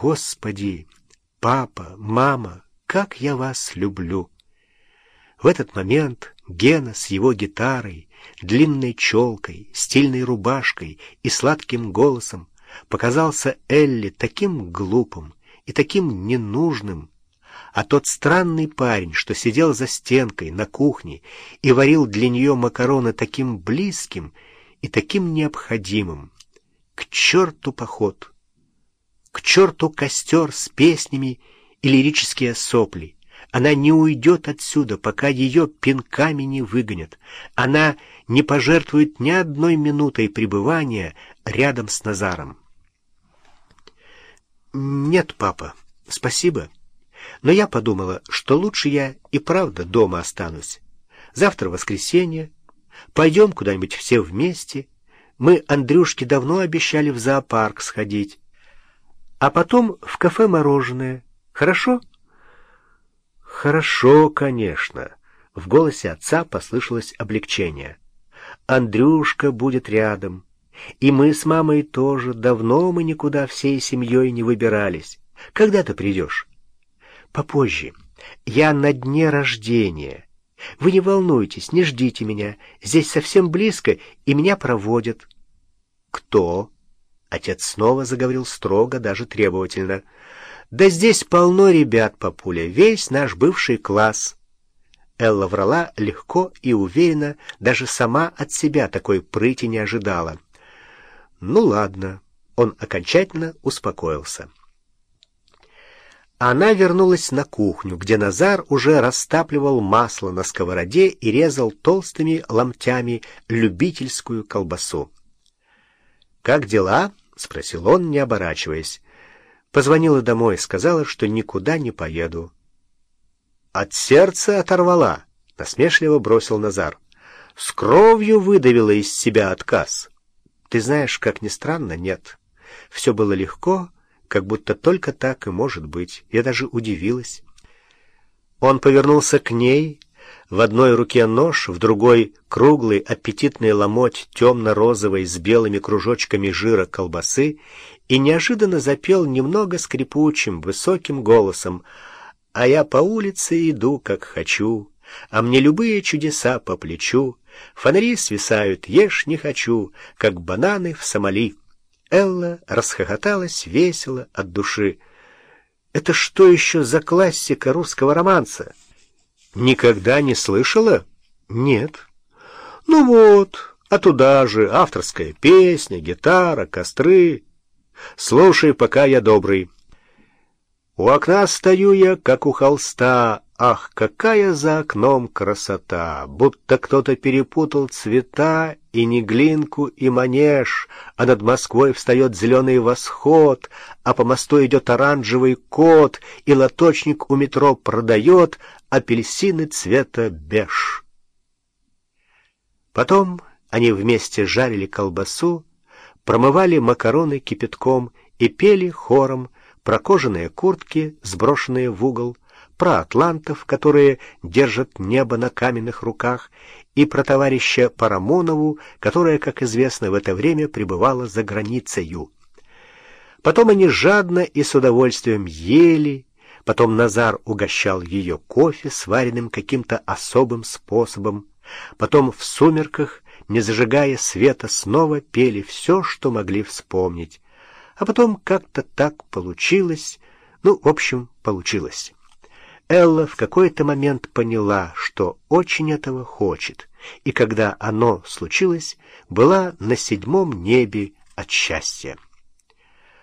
«Господи, папа, мама, как я вас люблю!» В этот момент Гена с его гитарой, длинной челкой, стильной рубашкой и сладким голосом показался Элли таким глупым и таким ненужным, а тот странный парень, что сидел за стенкой на кухне и варил для нее макароны таким близким и таким необходимым. К черту поход! К черту костер с песнями и лирические сопли! Она не уйдет отсюда, пока ее пинками не выгонят. Она не пожертвует ни одной минутой пребывания рядом с Назаром. «Нет, папа, спасибо. Но я подумала, что лучше я и правда дома останусь. Завтра воскресенье. Пойдем куда-нибудь все вместе. Мы Андрюшке давно обещали в зоопарк сходить. А потом в кафе мороженое. Хорошо?» «Хорошо, конечно». В голосе отца послышалось облегчение. «Андрюшка будет рядом. И мы с мамой тоже. Давно мы никуда всей семьей не выбирались. Когда ты придешь?» «Попозже. Я на дне рождения. Вы не волнуйтесь, не ждите меня. Здесь совсем близко, и меня проводят». «Кто?» Отец снова заговорил строго, даже требовательно. Да здесь полно ребят, папуля, весь наш бывший класс. Элла врала легко и уверенно, даже сама от себя такой прыти не ожидала. Ну ладно, он окончательно успокоился. Она вернулась на кухню, где Назар уже растапливал масло на сковороде и резал толстыми ломтями любительскую колбасу. «Как дела?» — спросил он, не оборачиваясь. Позвонила домой, сказала, что никуда не поеду. От сердца оторвала, насмешливо бросил Назар. С кровью выдавила из себя отказ. Ты знаешь, как ни странно, нет. Все было легко, как будто только так и может быть. Я даже удивилась. Он повернулся к ней, в одной руке нож, в другой — круглый аппетитный ломоть темно-розовой с белыми кружочками жира колбасы и неожиданно запел немного скрипучим, высоким голосом «А я по улице иду, как хочу, а мне любые чудеса по плечу, фонари свисают, ешь не хочу, как бананы в Сомали». Элла расхохоталась весело от души. «Это что еще за классика русского романса?» «Никогда не слышала?» «Нет». «Ну вот, а туда же авторская песня, гитара, костры». Слушай, пока я добрый. У окна стою я, как у холста, Ах, какая за окном красота! Будто кто-то перепутал цвета И не глинку, и манеж, А над Москвой встает зеленый восход, А по мосту идет оранжевый кот, И лоточник у метро продает Апельсины цвета беж. Потом они вместе жарили колбасу, промывали макароны кипятком и пели хором про кожаные куртки, сброшенные в угол, про атлантов, которые держат небо на каменных руках, и про товарища Парамонову, которая, как известно, в это время пребывала за границею. Потом они жадно и с удовольствием ели, потом Назар угощал ее кофе, сваренным каким-то особым способом, потом в сумерках не зажигая света, снова пели все, что могли вспомнить. А потом как-то так получилось, ну, в общем, получилось. Элла в какой-то момент поняла, что очень этого хочет, и когда оно случилось, была на седьмом небе от счастья.